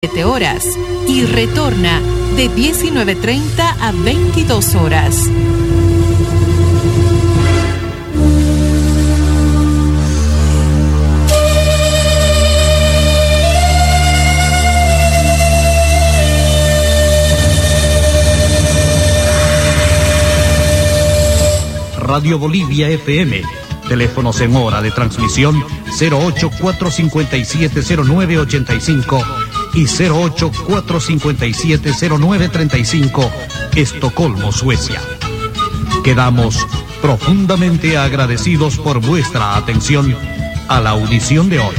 7 horas y retorna de 19.30 a 22 horas. Radio Bolivia FM. Teléfonos en hora de transmisión 084570985 y 084570935, Estocolmo, Suecia. Quedamos profundamente agradecidos por vuestra atención a la audición de hoy.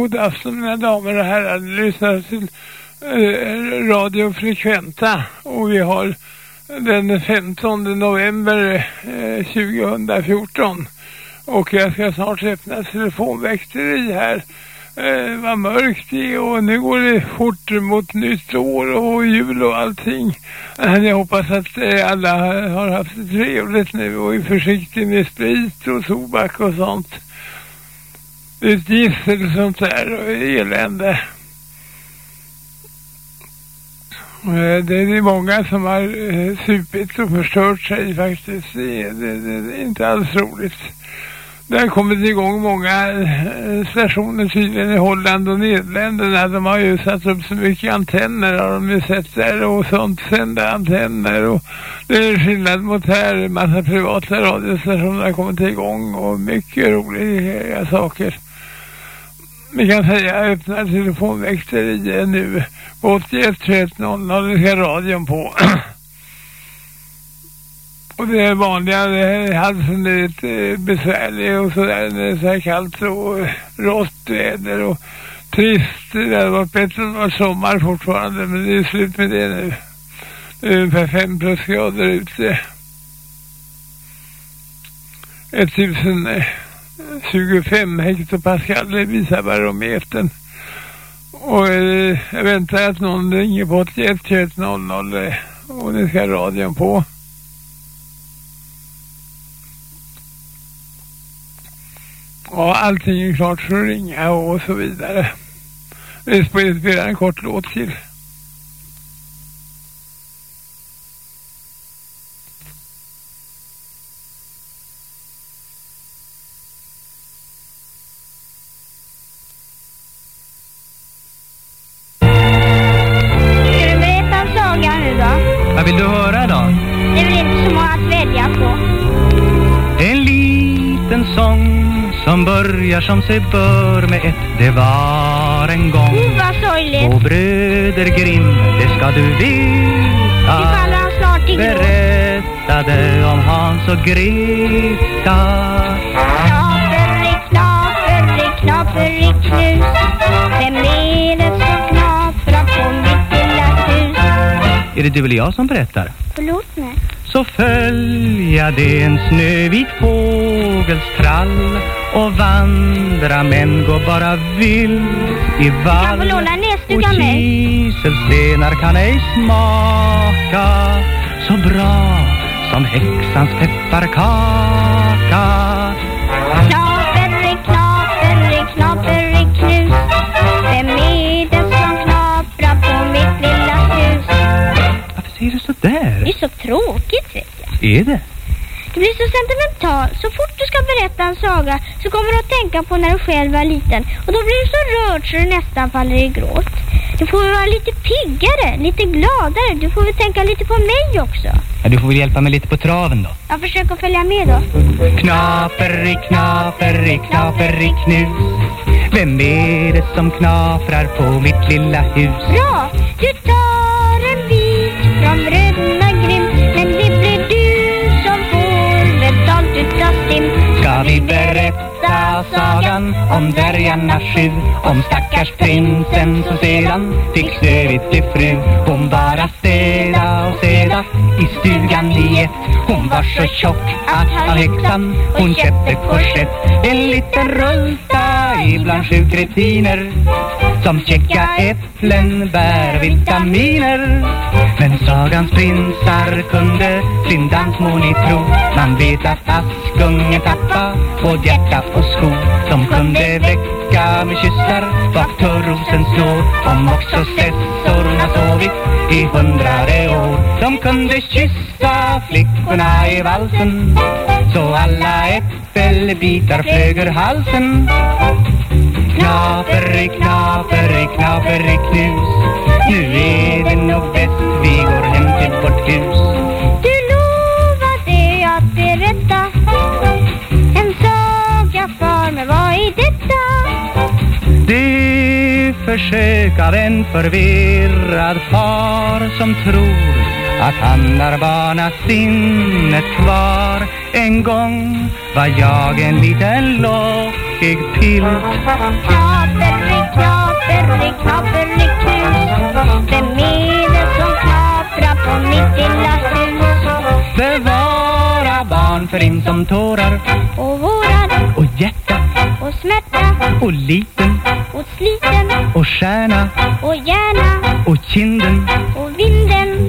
God afton mina damer och herrar. Lyssnar till eh, Radio Frekventa och vi har den 15 november eh, 2014 och jag ska snart öppna telefonväxteri här. Eh, vad mörkt det är och nu går det fort mot nytt år och jul och allting. Eh, jag hoppas att eh, alla har haft det trevligt nu och är försiktiga med sprit och tobak och sånt. Det är ett gissel sånt där och elände. Eh, det är många som har eh, supit och förstört sig faktiskt. Det är, det, är inte alls roligt. Det har kommit igång många eh, stationer tydligen i Holland och Nederländerna. De har ju satt upp så mycket antenner har de ju sett där och sånt sända antenner och det är skillnad mot här. En massa privata radiostationer har kommit igång och mycket roliga saker. Vi kan säga öppna telefonväxteriet nu på 81 31 00 ska radion på. Och det är vanliga, det är halsen är lite besvärlig och sådär när det är så här kallt och rått väder och trist. Det hade varit bättre om det var sommar fortfarande men det är slut med det nu. Det är ungefär 5 plusgrader ute. Eh, 25 hektopascal visar barometern. Och eh, jag väntar att någon ringer på 81 21 00 och nu ska radion på. Ja, allting är klart för att ringa och så vidare. Vi spelar en kort låt till. Som sig bör med ett Det var en gång Uh, vad sorgligt. Och bröder Grimm, det ska du veta faller han snart i. Berättade om Hans och Greta Knaperi, knaperi, knaperi, knus. Vem är det som knaprar på mitt lilla hus? Är det du eller jag som berättar? Förlåt mig. Så följa det en snövit fågels trall Och vandra men gå bara vill i vall Och kiselstenar kan ej smaka Så bra som häxans pepparkaka Knaperi, knaperi, knaperi, knus. Vem är det som knaprar på mitt lilla hus? Varför säger du så där? Det är så tråkigt vet jag. Är det? Du blir så sentimental. Så fort du ska berätta en saga så kommer du att tänka på när du själv var liten. Och då blir du så rörd så du nästan faller i gråt. Du får väl vara lite piggare, lite gladare. Du får väl tänka lite på mig också. Ja, du får väl hjälpa mig lite på traven då Jag försöker följa med då. Knaperi, knaperi, knaperi, knus Vem är det som knaprar på mitt lilla hus? Bra! Du tar Ska vi berätta sagan om dvärgarna sju Om stackars prinsen som sedan fick Snövit till fru? Hon bara städa och städa i stugan i ett Hon var så tjock att av häxan hon köpte korsett. En liten rullta ibland sju kretiner Som käcka äpplen bär vitaminer. Men sagans prinsar kunde sin dansmoni tro. Man vet att Askungen tappa både hjärta och sko. De kunde väcka med kyssar bak rosen slår Om också sessorna sovit i hundrade år. De kunde kyssa flickorna i valsen Så alla äppelbitar flög ur halsen. Knaperi, knaperi, knaperi, knus. Nu är det nog bäst vi går hem till vårt hus. Det försök av en förvirrad far som tror att han har banat sinnet kvar. En gång var jag en liten lockig pilt. Knaperi, knaperi, knaperi, knus. Vem är det som knaprar på mitt lilla hus? Bevara barn för in som tårar. Och våran, och hjärta. Och smärta, och liten och sliten, och stjärna. och hjärna, och kinden. och vinden.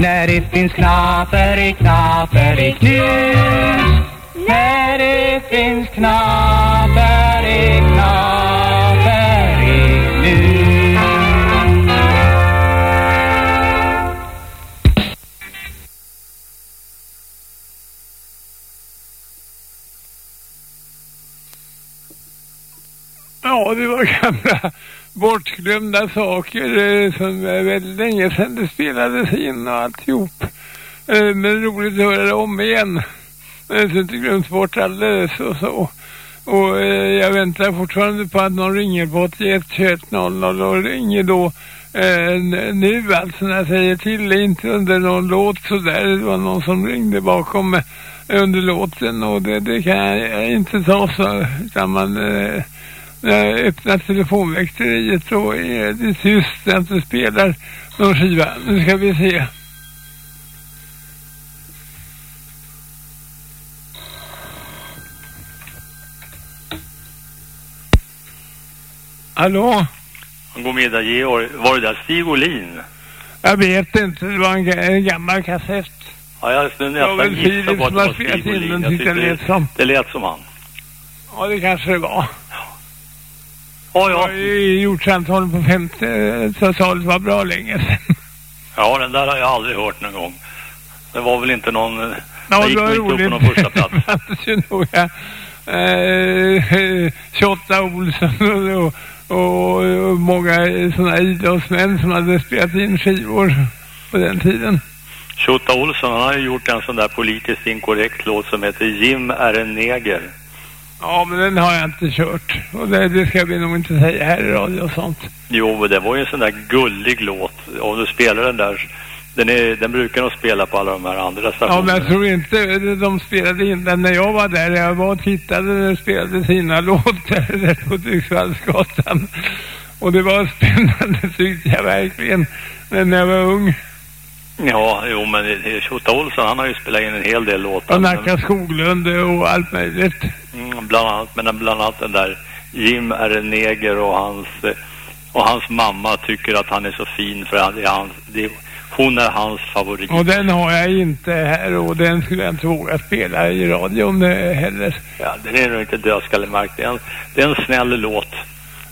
När det finns knaper i knaper i knus. När det finns knaper i knaper i knus Ja, det var gamla bortglömda saker eh, som eh, är väldigt länge sedan det spelades in och alltihop. Eh, men roligt att höra det om igen. Det så inte glömt bort alldeles och så. Och eh, jag väntar fortfarande på att någon ringer på 81 21 00 och ringer då eh, nu alltså när jag säger till, inte under någon låt sådär. Det var någon som ringde bakom eh, under låten och det, det kan jag inte ta så utan man eh, när jag öppnar telefonväxteriet så är det tyst när inte spelar någon skiva. Nu ska vi se. Hallå? God middag Georg. Var det där Stig Olin? Jag vet inte, det var en, en gammal kassett. Ja, jag skulle nästan gissa på att det var Stig Olin. Jag tyckte det det lät som han. Ja, det kanske det var. Ja, Jag har ja. ju gjort samtal på 50-talet, var bra länge sedan. Ja, den där har jag aldrig hört någon gång. Det var väl inte någon... eh, Ja, den gick nog inte upp på roligt. någon första plats. Det fanns ju några eh, 28 Olsson och, och, och många sådana idrottsmän som hade spelat in skivor på den tiden. Tjota Olsson, han har ju gjort en sån där politiskt inkorrekt låt som heter Jim är en neger. Ja, men den har jag inte kört. Och det, det ska vi nog inte säga här i radio och sånt. Jo, men det var ju en sån där gullig låt. Om du spelar den där, den, är, den brukar de spela på alla de här andra Ja, stationerna. men jag tror inte de spelade in den när jag var där. Jag var och tittade när de spelade sina låtar där på Dyksvallsgatan. Och det var spännande tyckte jag verkligen. Men när jag var ung. Ja, jo, men Tjota Olsson, han har ju spelat in en hel del låtar. Och Nacka Skoglund och allt möjligt. Mm, bland annat, men bland annat den där Jim är en neger och hans, eh, och hans mamma tycker att han är så fin för han, det är hans, det, hon är hans favorit. Och den har jag inte här och den skulle jag inte våga spela i radion heller. Ja, den är nog inte dödskallemark. Det är en, det är en snäll låt.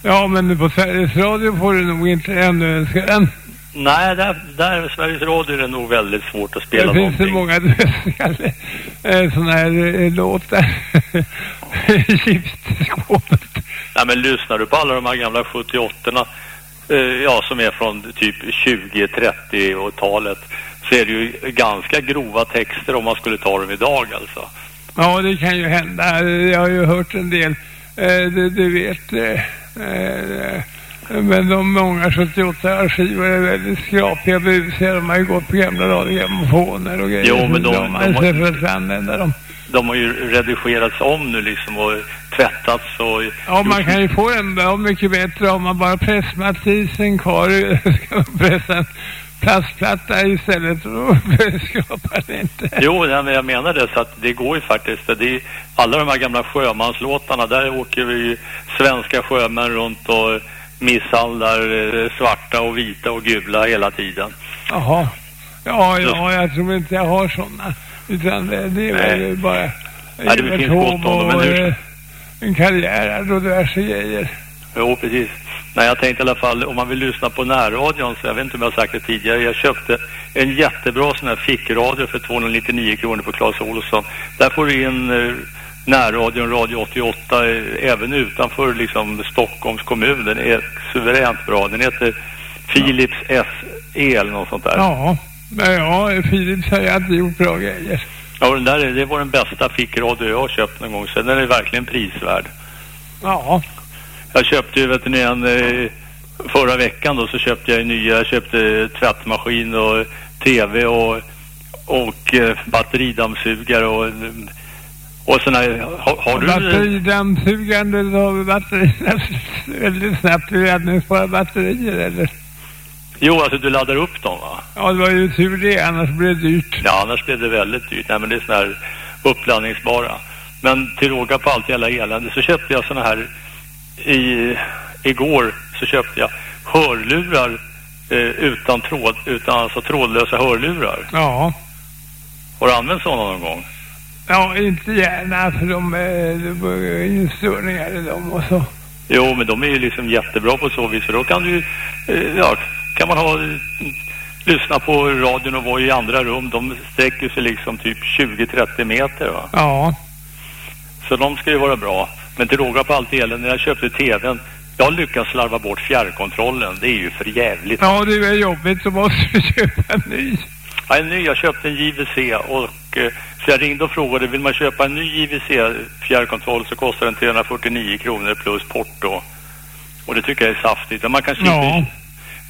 Ja, men på Sveriges Radio får du nog inte ännu önska den. Nej, där, där i Sveriges Radio är det nog väldigt svårt att spela Det finns någonting. många dödskalle eh, sådana här eh, låtar. Chips till skåpet. Nej, men lyssnar du på alla de här gamla 78 eh, ja, som är från typ 20-30-talet så är det ju ganska grova texter om man skulle ta dem idag alltså. Ja, det kan ju hända. Jag har ju hört en del. Eh, det, du vet. Eh, eh, men de många 78 skivor är väldigt skrapiga busiga. De har ju gått på gamla radiogrammofoner och grejer. Jo, men de- de de har- för att använda dem. De har ju redigerats om nu liksom och tvättats och... Ja, man kan ju få en bra mycket bättre om man bara pressmatisen kvar ska pressa en plastplatta istället och skrapar det inte. Jo, men jag menar det så att det går ju faktiskt. Det är, alla de här gamla sjömanslåtarna, där åker vi ju svenska sjömän runt och misshandlar eh, svarta och vita och gula hela tiden. Jaha. Ja, ja, jag tror inte jag har sådana. Utan det, det är väl bara Nej, det finns gott om dem, men hur- eh, en karriär och diverse grejer. Jo, precis. Nej, jag tänkte i alla fall, om man vill lyssna på närradion, så jag vet inte om jag har sagt det tidigare, jag köpte en jättebra sån här fickradio för 299 kronor på Clas Olsson. Där får du in eh, närradion, Radio 88, eh, även utanför liksom Stockholms kommun. Den är suveränt bra. Den heter Philips SE eller något sånt där. Ja, men ja, Philips har ju alltid gjort bra grejer. Ja, den där, är- det var den bästa fickradio jag har köpt någon gång, så den är verkligen prisvärd. Ja, Jag köpte ju, vet ni, en, eh, förra veckan då så köpte jag en ny, jag köpte tvättmaskin och tv och, och eh, batteridammsugare och, och här, har, har du... Har vi batterierna väldigt snabbt. Laddningsbara batterier eller? Jo, alltså du laddar upp dem va? Ja, det var ju tur det, annars blev det dyrt. Ja, annars blev det väldigt dyrt. Nej, men det är såna här uppladdningsbara. Men till råga på allt jävla elände så köpte jag såna här i, igår så köpte jag hörlurar eh, utan tråd, utan alltså trådlösa hörlurar. Ja. Har du använt sådana någon gång? Ja, inte gärna för de, eh, de är instörningar i dem och så. Jo, men de är ju liksom jättebra på så vis. För då kan du, eh, ja, kan man ha, lyssna på radion och vara i andra rum. De sträcker sig liksom typ 20-30 meter va? Ja. Så de ska ju vara bra. Men till råga på allt elände, när jag köpte tvn, jag lyckats slarva bort fjärrkontrollen. Det är ju för jävligt. Ja, det är jobbigt. Så måste vi köpa en ny. Ja, en ny. Jag köpte en JVC och eh, så jag ringde och frågade, vill man köpa en ny JVC fjärrkontroll så kostar den 349 kronor plus porto. Och det tycker jag är saftigt. Man kan, köpa, Ja.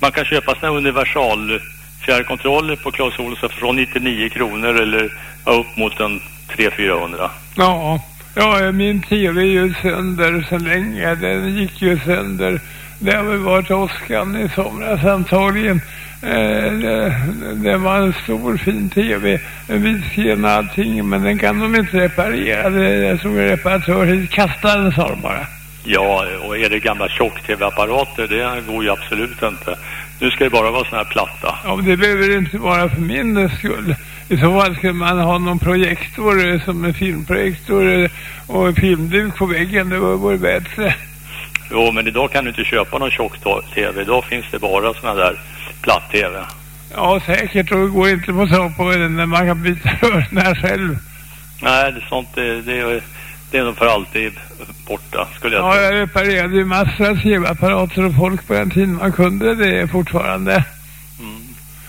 man kan köpa här universal fjärrkontroller på Clas Ohlson från 99 kronor eller upp mot en 300-400. Ja. Ja, min tv är ju sönder så länge. Den gick ju sönder. Det har väl varit åskan i somras antagligen. Eh, det, det var en stor fin tv. En vitsken och allting. Men den kan de inte reparera. Det- Jag såg en reparatör hit. Kasta den sa de bara. Ja, och är det gamla tjock-tv-apparater, det går ju absolut inte. Nu ska det bara vara såna här platta. Ja, men det behöver det inte vara för min skull. I så fall skulle man ha någon projektor eh, som en filmprojektor eh, och filmduk på väggen. Det vore bättre. Jo, men idag kan du inte köpa någon tjock-tv. Idag finns det bara såna där platt-tv. Ja, säkert. Och det går inte på så på den när man kan byta rörna själv. Nej, det, sånt det, det, är- det är nog för alltid borta, skulle jag Ja, säga. jag reparerade ju massor av tv-apparater och folk på den tiden man kunde det fortfarande.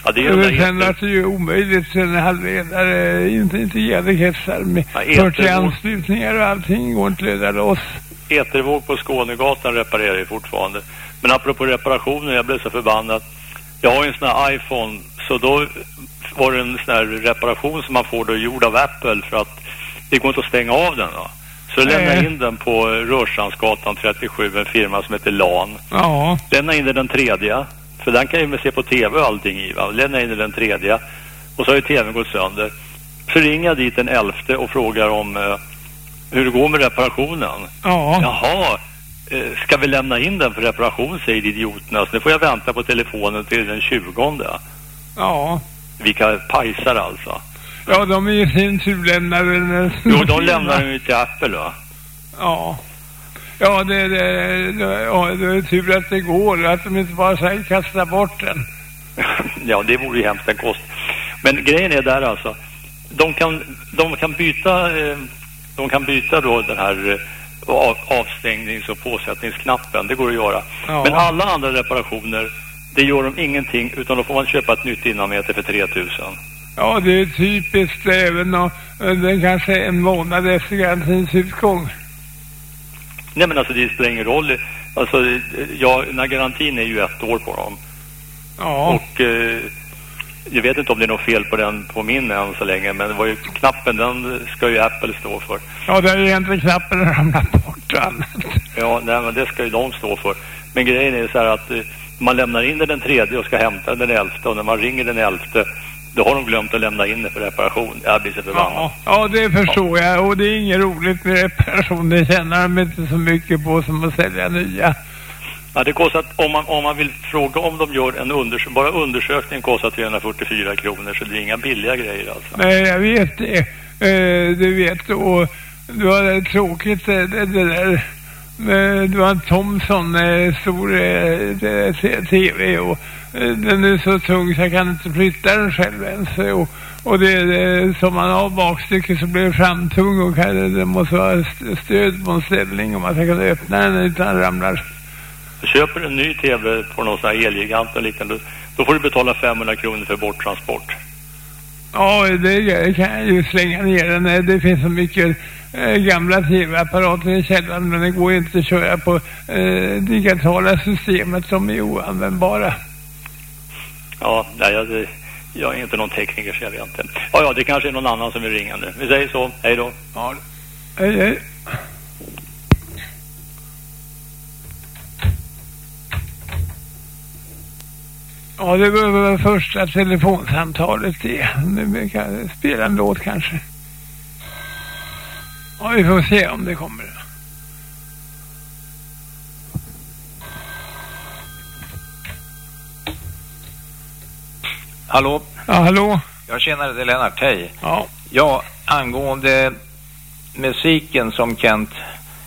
Ja, det är ju sen jätte- var det ju omöjligt sen halvledare, inte integrerade kretsar med Ja, 40 etervåg. anslutningar och allting går inte lösa loss. Etervåg på Skånegatan reparerar ju fortfarande. Men apropå reparationer, jag blev så förbannad. Jag har ju en sån här iPhone, så då var det en sån här reparation som man får då gjord av Apple för att det går inte att stänga av den va. Så lämna Nej. in den på Rörstrandsgatan 37, en firma som heter LAN. Ja, Lämna in den den tredje, för den kan ju se på tv och allting i va. Lämna in den den tredje. Och så har ju tvn gått sönder. Så ringer jag dit den elfte och frågar om eh, hur det går med reparationen. ja. Jaha, ska vi lämna in den för reparation, säger idioterna. Så nu får jag vänta på telefonen till den 20. Ja, Vilka pajsar alltså. ja de är i sin tur lämnade den. Jo, de lämnar den ju till Apple va. Ja. Ja, det, det, det, ja, det är tur att det går, att de inte bara säger kasta bort den. ja, det vore ju hemskt den kost. Men grejen är där alltså. De kan, de kan byta, eh, de kan byta då den här eh, av, avstängnings- och påsättningsknappen. Det går att göra. Ja. Men alla andra reparationer, det gör de ingenting utan då får man köpa ett nytt innanmeter för 3000. Ja, det är typiskt även och eh, den kanske är en månad efter garantins utgång. Nej men alltså det spelar ingen roll. Alltså, eh, ja, den här garantin är ju ett år på dem. Ja, Och eh, jag vet inte om det är något fel på den på min än så länge. Men det var ju knappen, den ska ju Apple stå för. ja där är egentligen knappen ramlat bort och annat. Ja, nej, men det ska ju de stå för. Men grejen är så här att eh, man lämnar in den den tredje och ska hämta den den elfte. Och när man ringer den elfte, då har de glömt att lämna in den för reparation. Jag blir så förbannad. Ja, ja, det förstår jag. Och det är inget roligt med reparation. Det tjänar de inte så mycket på som att sälja nya. Ja, det kostar, om man, om man vill fråga om de gör en undersökning, bara undersökningen kostar 344 kronor. Så det är inga billiga grejer alltså. Nej, jag vet det. Eh, du vet, och det var tråkigt eh, det, det där. Eh, det var en Thomson, stor eh, det- tv och den är så tung så jag kan inte flytta den själv ens. Och, och det, det som man har bakstycke så blir det framtung och kan, det måste vara stöd på en ställning om man ska kunna öppna den utan att den ramlar. Köper en ny tv på någon sån här Elgigant och liknande, då får du betala 500 kronor för borttransport. Ja, det kan jag ju slänga ner den. Det finns så mycket eh, gamla tv-apparater i källaren men det går inte att köra på eh, digitala systemet som är oanvändbara. Ja, nej, jag, Jag är inte någon tekniker så jag vet inte. Ja, ja, det kanske är någon annan som är ringande. Vi säger så. Hej då. Ja. Hej, hej. Ja, det var väl första telefonsamtalet det. Vi kan spela en låt kanske. Ja, vi får se om det kommer. Hallå? Ja, hallå? Jag känner det är Lennart, hej. Ja. Ja, angående musiken som Kent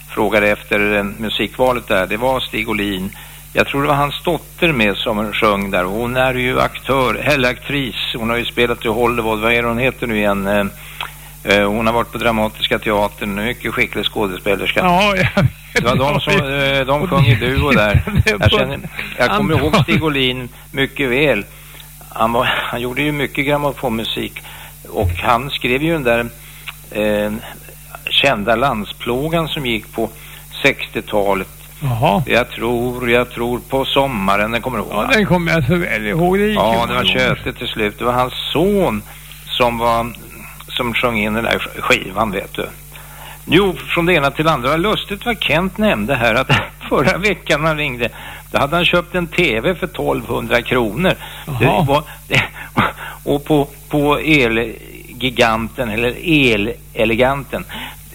frågade efter eh, musikvalet där, det var Stig Olin. Jag tror det var hans dotter med som sjöng där. Hon är ju aktör, eller aktris. Hon har ju spelat i Hollywood. Vad är hon heter nu igen? Eh, eh, hon har varit på Dramatiska teatern. Mycket skicklig skådespelerska. Ja, jag Det var de som, eh, de sjöng i duo där. Jag, känner, jag kommer ihåg Stig Olin mycket väl. Han, var, han gjorde ju mycket grammofonmusik. Och han skrev ju den där eh, kända landsplågan som gick på 60-talet. Jaha. Jag tror, jag tror på sommaren, den kommer du ihåg? Ja, den kommer jag så väl ihåg. Det Ja, det var tjötigt till slut. Det var hans son som var som sjöng in den där sk- skivan, vet du. Jo, från det ena till det andra. Vad lustigt vad Kent nämnde här att förra veckan när han ringde, då hade han köpt en TV för 1200 kronor. Det var, det, och på, på Elgiganten, eller El-eleganten,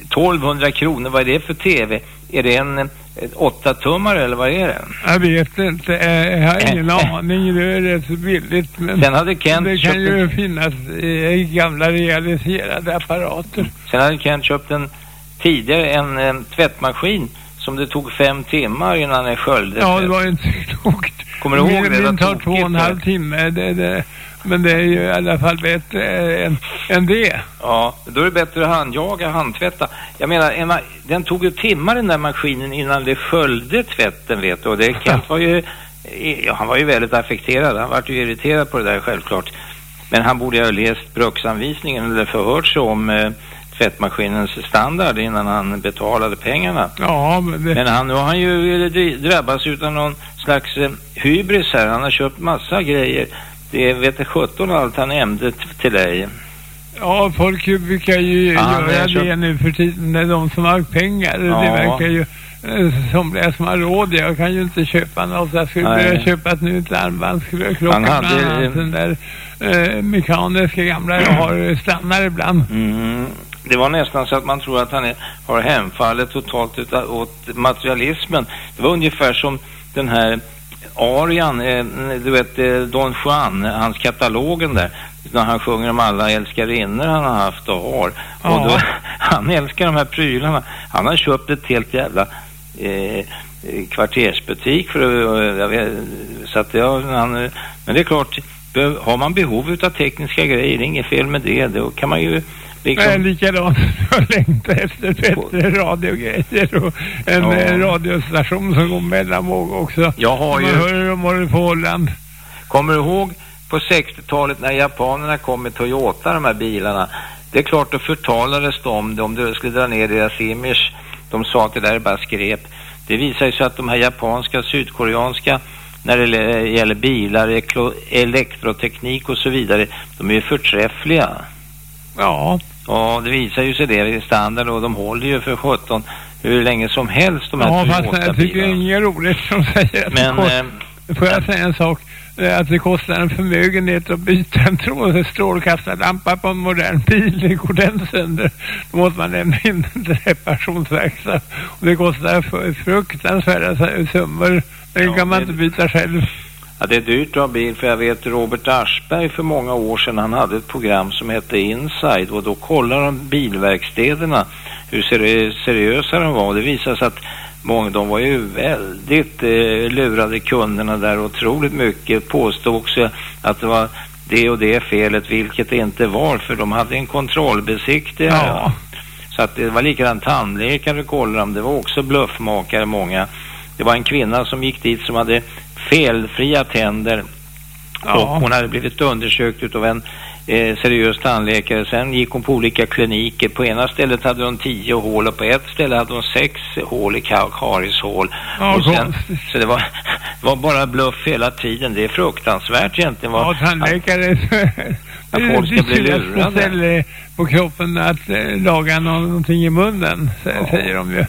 1200 kronor, vad är det för TV? Är det en, en 8-tummare eller vad är det? Jag vet inte. Jag har ingen aning. Det är rätt så billigt. Men Sen hade Kent det kan ju en- finnas eh, gamla realiserade apparater. Sen hade Kent köpt en tidigare en, eh, tvättmaskin som det tog fem timmar innan den sköljde. Ja, det var inte klokt. Kommer du ihåg det? Det tar två och en halv timme. Det, det, men det är ju i alla fall bättre än, än det. Ja, då är det bättre att handjaga, handtvätta. Jag menar, den tog ju timmar den där maskinen innan det sköljde tvätten, vet du. Och det, Kent var ju, ja, han var ju väldigt affekterad. Han var ju irriterad på det där, självklart. Men han borde ju ha läst bruksanvisningen eller förhört sig om eh, tvättmaskinens standard innan han betalade pengarna. Ja, men det... Men han, nu har han ju eh, drabbats utan någon slags eh, hybris här. Han har köpt massa grejer. Det vet 17 allt han nämnde till dig. Ja, folk brukar ju men göra köpt- det nu för tiden. Det är de som har pengar. Ja. Det verkar ju eh, somliga som har råd. Jag kan ju inte köpa något. Jag skulle Nej. börja köpa ett nytt armbandsklocka. Han hade- bland annat. Den där eh, mekaniska gamla jag har stannar ibland. Mm. Det var nästan så att man tror att han är, har hemfallet totalt åt materialismen. Det var ungefär som den här arian, eh, du vet eh, Don Juan, hans katalogen där. När han sjunger om alla älskarinnor han har haft och har. Ja. Och då, han älskar de här prylarna. Han har köpt ett helt jävla eh, kvartersbutik för att, jag vet, så att jag, han, men det är klart, har man behov av tekniska grejer, det är inget fel med det. Då kan man ju liksom... Liksom. Likadant jag längtar efter bättre radiogrejer och en Ja. eh, radiostation som går mellanvåg också. Jag har Man ju- hör om vad det på Holland. Kommer du ihåg på 60-talet när japanerna kom med Toyota, de här bilarna? Det är klart, då förtalades de det om det skulle dra ner deras image. De sa att det där är bara skräp. Det visar sig att de här japanska, sydkoreanska, när det le- gäller bilar, elektroteknik och så vidare, de är ju förträffliga. Ja. Ja, det visar ju sig det i standard och de håller ju för 17 hur länge som helst de här Ja, fast jag tycker det är inget roligt som säger att Men, det kost... eh, Får jag säga en sak? Att det kostar en förmögenhet att byta en tråd, strålkastarlampa på en modern bil. Det går den sönder. Då måste man lämna in till reparationsverkstad. Och det kostar fruktansvärda summor. Den Ja, kan man det- inte byta själv. Ja, det är dyrt att ha bil för jag vet Robert Aschberg för många år sedan han hade ett program som hette Inside och då kollade de bilverkstäderna hur seri seriösa de var det visade sig att många, de var ju väldigt eh, lurade kunderna där otroligt mycket påstod också att det var det och det felet vilket det inte var för de hade en kontrollbesiktning. Ja. Så att det var likadant tandläkare kollade dem. Det var också bluffmakare många. Det var en kvinna som gick dit som hade felfria tänder Ja. Och hon hade blivit undersökt utav en eh, seriös tandläkare. Sen gick hon på olika kliniker. På ena stället hade hon tio hål och på ett ställe hade hon sex hål i ka- karieshål. Ja, och sen, så det var, var bara bluff hela tiden. Det är fruktansvärt egentligen. Vad, Ja, tandläkare. Att folk ska bli Det lurade. ställe på kroppen att eh, laga nå- någonting i munnen, sä- säger de ju.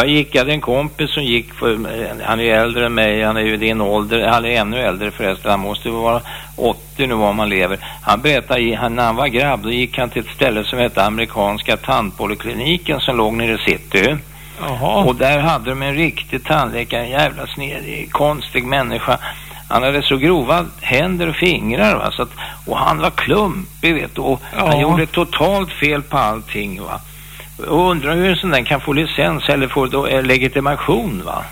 Jag gick, jag hade en kompis som gick, för, han är ju äldre än mig, han är ju din ålder, han är ännu äldre förresten, han måste vara 80 nu om han lever. Han berättade, i- han, när han var grabb, då gick han till ett ställe som hette amerikanska tandpolikliniken som låg nere i city. Jaha. Och där hade de en riktig tandläkare, en jävla snedig, konstig människa. Han hade så grova händer och fingrar va, så att, och han var klumpig vet du, och han Ja. gjorde totalt fel på allting va. Och undrar hur en sån där kan få licens eller få då, eh, legitimation va?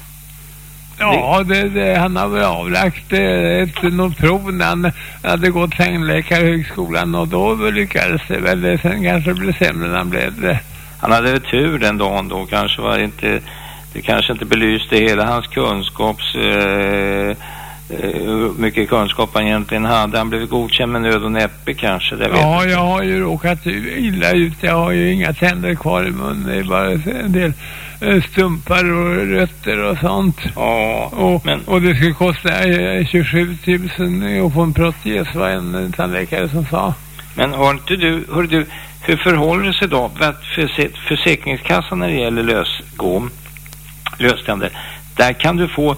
Ja, det, det, han har väl avlagt eh, ett, något prov när han hade gått tandläkarhögskolan och då lyckades det väl. Sen kanske det blev sämre när han blev äldre. Han hade väl tur den dagen då, kanske var det inte, det kanske inte belyste hela hans kunskaps, eh, hur mycket kunskap han egentligen hade. Han blev godkänd med nöd och näppe kanske, det vet Ja, jag. jag har ju råkat illa ut. Jag har ju inga tänder kvar i munnen. Det är bara en del eh, stumpar och rötter och sånt. Ja, Och, men och det skulle kosta eh, 27 000 att få en protes var en eh, tandläkare som sa. Men har inte du, hör du, hur förhåller det sig då att förse, Försäkringskassan när det gäller lösgåm, löständer, där kan du få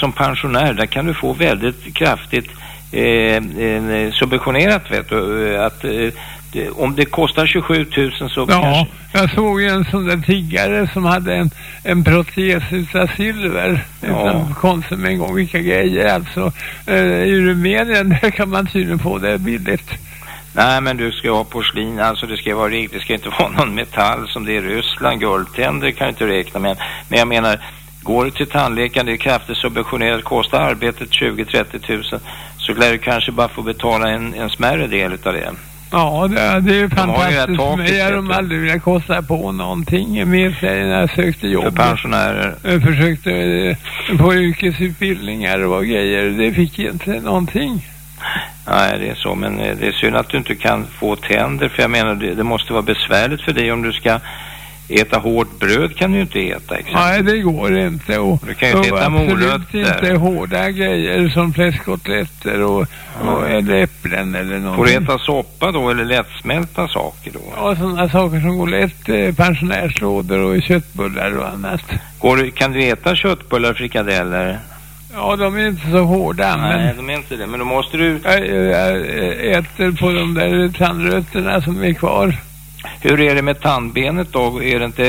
som pensionär, där kan du få väldigt kraftigt eh, eh, subventionerat vet du, eh, att eh, det, om det kostar 27 000 så Ja, kanske, jag såg ju en sån där tiggare som hade en, en protes utav silver Ja. Konsum en gång. Vilka grejer alltså. Eh, I Rumänien där kan man tydligen få det billigt. nej men du ska ha porslin, alltså det ska vara riktigt, det ska inte vara någon metall som det är i Ryssland, guldtänder kan du inte räkna med. Men jag menar, går du till tandläkaren, det är kraftigt subventionerat, kostar arbetet 20-30 000 så lär du kanske bara få betala en, en smärre del utav det. Ja, det, det är ju De fantastiskt. För taket, mig har de aldrig velat kosta på någonting. Minns det när jag sökte För jobb. pensionärer. Jag försökte eh, få yrkesutbildningar och grejer. Det fick inte någonting. Nej, det är så. Men eh, det är synd att du inte kan få tänder. För jag menar, det, det måste vara besvärligt för dig om du ska äta hårt bröd kan du inte äta. Exakt. Nej, det går inte. Och, Du kan ju inte äta morötter. inte hårda grejer som fläskkotletter och, och eller äpplen eller Får du äta soppa då eller lättsmälta saker då? Ja, sådana saker som går lätt. Eh, pensionärslådor och köttbullar och annat. Du, kan du äta köttbullar och frikadeller? Ja, de är inte så hårda, Nej, men de är inte det. Men då måste du... jag, jag äter på de där tandrötterna som är kvar. Hur är det med tandbenet då? Är det inte,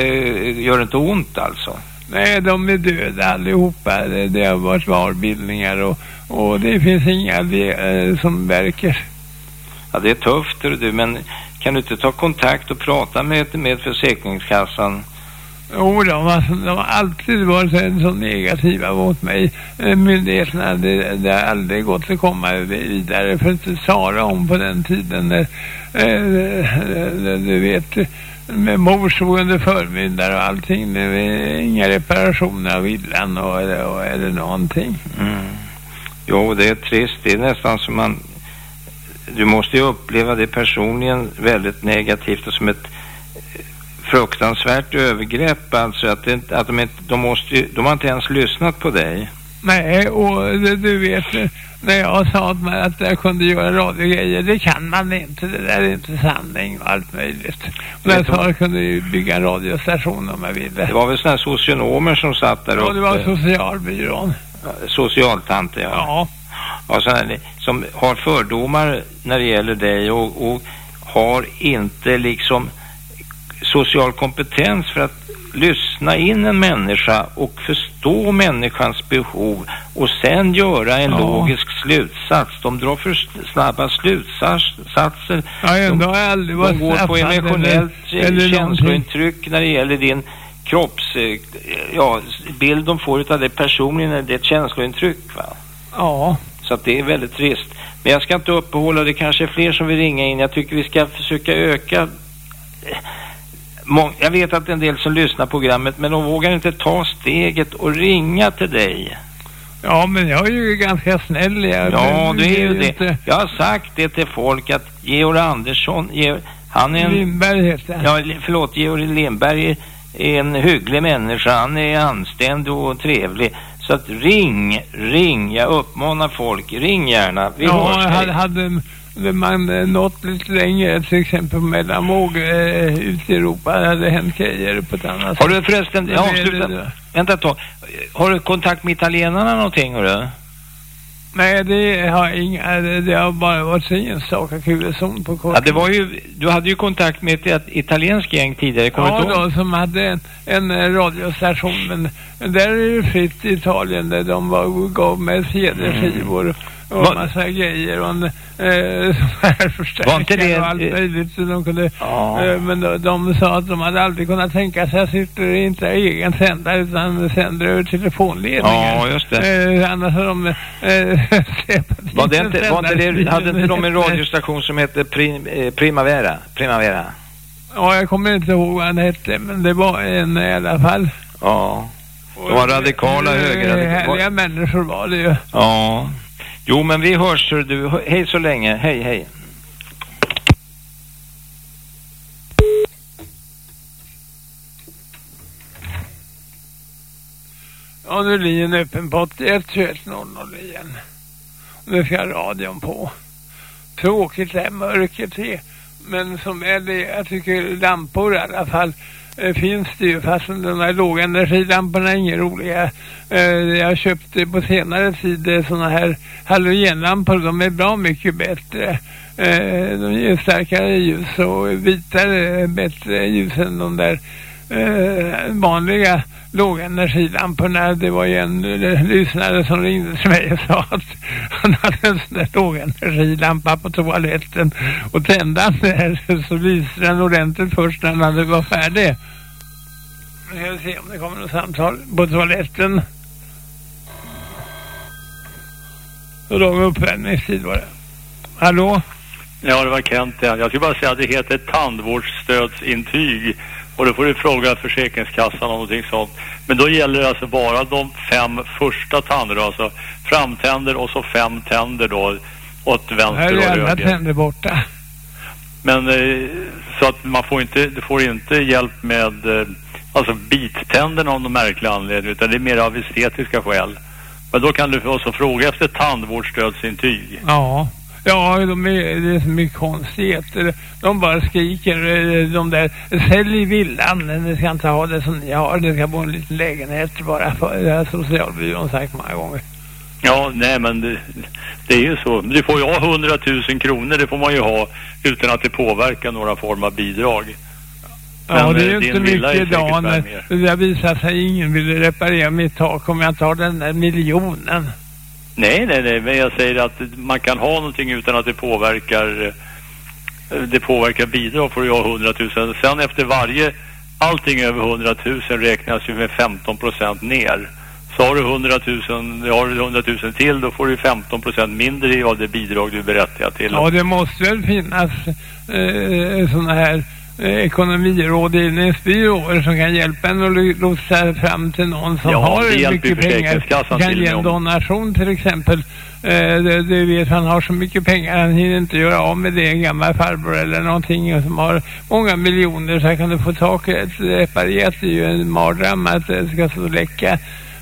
gör det inte ont alltså? Nej, de är döda allihopa. Det, det har varit valbildningar och, och det finns inga de, eh, som verkar. Ja, det är tufft du, men kan du inte ta kontakt och prata med, med Försäkringskassan? Jo, de har, de har alltid varit så, så negativa mot mig. Eh, myndigheterna, det, det har aldrig gått att komma vidare för att Sara om på den tiden när, eh, du vet, med mors under förmyndare och allting. Det är inga reparationer av villan och, eller, och, eller någonting. Mm. Jo, det är trist. Det är nästan som man... Du måste ju uppleva det personligen väldigt negativt och som ett fruktansvärt övergrepp. Alltså att, det, att de, inte, de, måste, de har inte ens lyssnat på dig. Nej, och du vet, när jag sa att, man, att jag kunde göra radiogrejer, det kan man inte. Det där är inte sanning och allt möjligt. Och när jag sa att jag kunde bygga en radiostation om jag ville. Det var väl sådana socionomer som satt där Ja, det var uppe. socialbyrån. Socialtanter, ja. Ja. ja såna här, som har fördomar när det gäller dig och, och har inte liksom social kompetens för att lyssna in en människa och förstå människans behov och sen göra en Ja. logisk slutsats. De drar för snabba slutsatser. Ja, De, de går på emotionellt eller, någonting. känslointryck när det gäller din kropps... eh, Ja, bild de får utav det personligen, det är ett känslointryck va. Ja. Så att det är väldigt trist. Men jag ska inte uppehålla, det kanske är fler som vill ringa in. Jag tycker vi ska försöka öka... Jag vet att det är en del som lyssnar på programmet, men de vågar inte ta steget och ringa till dig. Ja, men jag är ju ganska snäll. Jag, Ja, du är ju det. inte- Jag har sagt det till folk att Georg Andersson, Georg, han är en... Lindberg heter han. Ja, förlåt, Georg Lindberg är- en hygglig människa. Han är anständig och trevlig. Så att ring, ring. Jag uppmanar folk. Ring gärna. Vi ja, hörs. hade, Hej. Hade man eh, nått lite längre, till exempel mellan Måg eh, ute i Europa, hade det hänt grejer på ett annat Har du sätt. förresten, ja, sluta. Vänta ett tag. Har du kontakt med italienarna någonting, hörru? Nej, det har inga, det, det har bara varit enstaka kulezon på kort Ja, det var ju, du hade ju kontakt med ett italienskt gäng tidigare, kommer Ja, då, som hade en, en eh, radiostation, men där är det fritt i Italien där de var, gav mig CD-skivor och Va- massa grejer och en eh, förstärkare Var inte det- och allt möjligt så de kunde, Ja. eh, men de, de sa att de hade aldrig kunnat tänka sig att sitta inte egen sändare utan sänder över telefonledningar. Ja, just det. Eh, annars har de eh, Var det in inte, var inte det, hade inte de en radiostation som hette Prim, eh, Primavera? Primavera? Ja, jag kommer inte ihåg vad han hette, men det var en i alla fall. Ja. De var radikala Eh, höger. Härliga människor var det ju. Ja. Jo, men vi hörs, du. Hej så länge. Hej, hej. Ja, nu är linjen öppen på 81 21 00 igen. Och nu ska radion på. Tråkigt det här mörkret är. Men som är det, jag tycker lampor i alla fall Eh, finns det ju fast de här lågenergilamporna är inga roliga. Eh, jag köpte eh, på senare tid sådana här halogenlampor, de är bra mycket bättre. De ger starkare ljus och vitare, bättre ljus än de där eh, vanliga lågenergilamporna. Det var ju en eh, lyssnare som ringde till mig och sa att han hade en sån där lågenergilampa på toaletten och tände han där så lyste den ordentligt först när han var färdig. Nu ska vi se om det kommer något samtal på toaletten. Så lång uppvärmningstid var det. Hallå? Ja, det var Kent igen. Jag skulle bara säga att det heter tandvårdsstödsintyg. Och då får du fråga Försäkringskassan om någonting sånt. Men då gäller det alltså bara de fem första tänderna, alltså framtänder och så fem tänder då åt Här vänster är och alla höger. tänder borta. Men eh, så att man får inte, du får inte hjälp med eh, alltså bittänderna av någon märklig anledning utan det är mer av estetiska skäl. Men då kan du också fråga efter tandvårdsstödsintyg. Ja. Ja, de är, det är så mycket konstigheter. De bara skriker, eh, de där, sälj villan, ni ska inte ha det som ni har, det ska bo en liten lägenhet bara för, det har socialbyrån sagt många gånger. Ja, nej men det, det är ju så. Du får ju ha 100 000 kronor, det får man ju ha utan att det påverkar några form av bidrag. Ja, Men, det är eh, ju inte mycket idag när det har visat sig ingen ville reparera mitt tak om jag tar den där miljonen. Nej, nej, nej, men jag säger att man kan ha någonting utan att det påverkar eh, det påverkar bidrag får du ha 100 000. Sen efter varje, allting över 100 000 räknas ju med 15 procent ner. Så har du 100 000, har du 100 000 till då får du 15 procent mindre av det bidrag du är berättigad till. Ja, det måste väl finnas eh, eh sådana här eh, ekonomirådgivningsbyråer som kan hjälpa en att lo- lotsa fram till någon som Ja, har mycket pengar. Kan ge en donation till exempel. Eh, det, det vet han har så mycket pengar han hinner inte göra av med det. En gammal farbror eller någonting som har många miljoner så här kan du få taket reparerat. Det är ju en mardröm att det ska så läcka.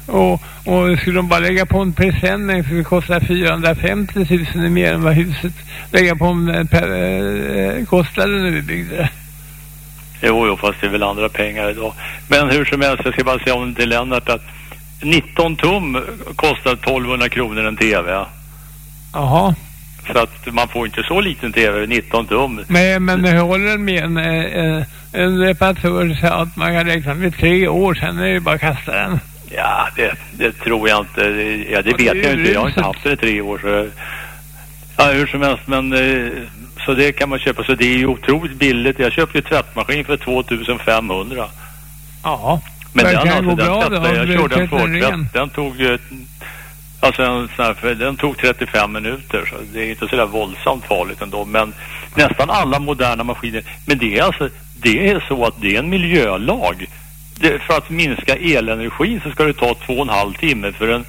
Och, och skulle de bara lägga på en presenning så det kostar 450 000 i mer än vad huset lägga på en eh, per, eh, kostade när vi byggde det. Jo, jo, fast det är väl andra pengar idag. Men hur som helst, jag ska bara säga om till Lennart att 19 tum kostar 1200 kronor en tv. Jaha. Så att man får inte så liten tv, 19 tum. Men, men jag håller med en, eh, en reparatör sa att man kan räkna med tre år, sen är det bara att kasta den. Ja, det, det tror jag inte. Det- Ja, det det vet är jag inte. Jag har inte haft det i tre år. Så, ja, hur som helst, men eh, så det kan man köpa. Så det är ju otroligt billigt. Jag köpte ju tvättmaskin för 2500. Ja. Men den, alltså, den bra tvättade, jag körde en förtvätt. Den tog ju, alltså en sån här, den tog 35 minuter. Så det är inte så där våldsamt farligt ändå. Men nästan alla moderna maskiner. Men det är alltså, det är så att det är en miljölag. Det, för att minska elenergin så ska det ta två och en halv timme för en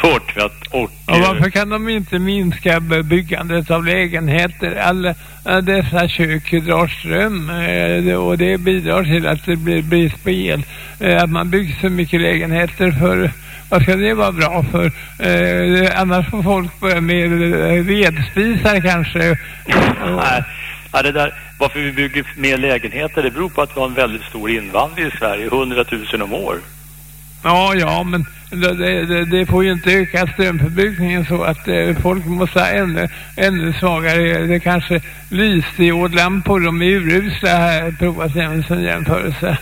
förtvätt och... Och varför kan de inte minska byggandet av lägenheter? Alla dessa kök drar ström eh, och det bidrar till att det blir brist på el. Eh, Att man bygger så mycket lägenheter för vad ska det vara bra för? Eh, annars får folk börja med eh, vedspisar kanske. Nej, ja, det där, varför vi bygger mer lägenheter, det beror på att vi har en väldigt stor invandring i Sverige, 100 000 om år. Ja, ja, men det, det, det får ju inte öka strömförbrukningen så att eh, folk måste ha ännu, ännu svagare. Det kanske lysdiodlampor, de är urusla här, provas även som jämförelse.